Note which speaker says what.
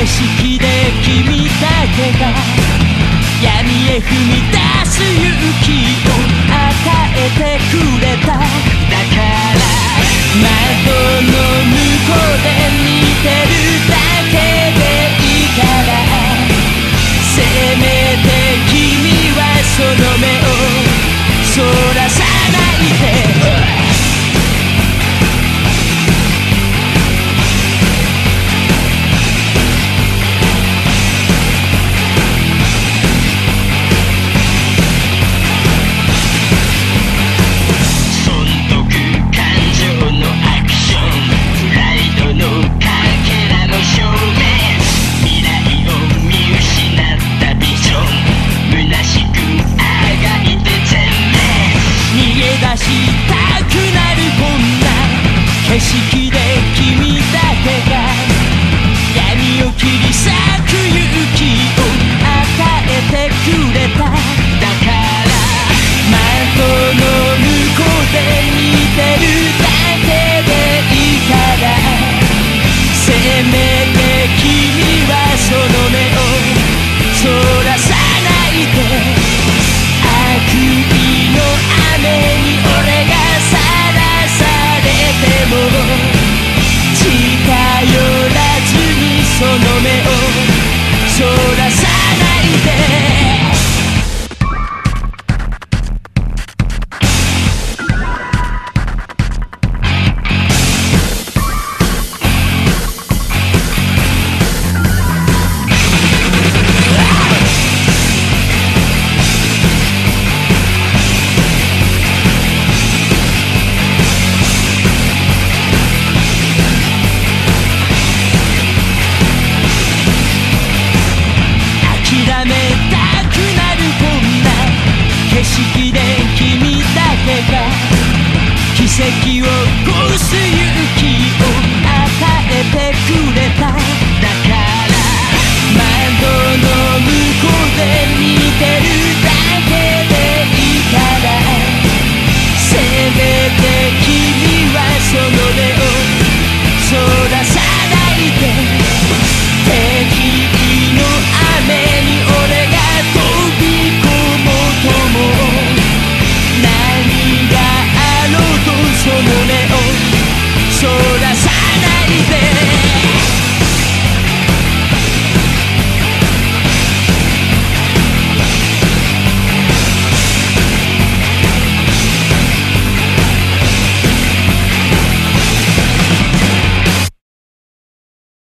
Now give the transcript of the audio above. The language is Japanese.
Speaker 1: 景色で君だけが闇へ踏み出す景色 move 奇跡を起こす勇気を与えてくれた。